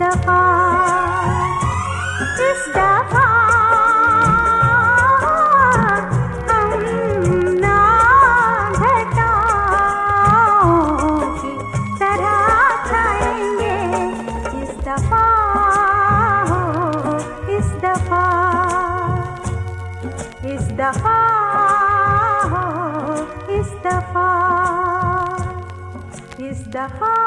दफ़ा, इस दफ़ा हम ना की तरह खाएँगे, इस दफ़ा हो, इस दफ़ा इस दफ़ा हो, इस दफ़ा इस दफ़ा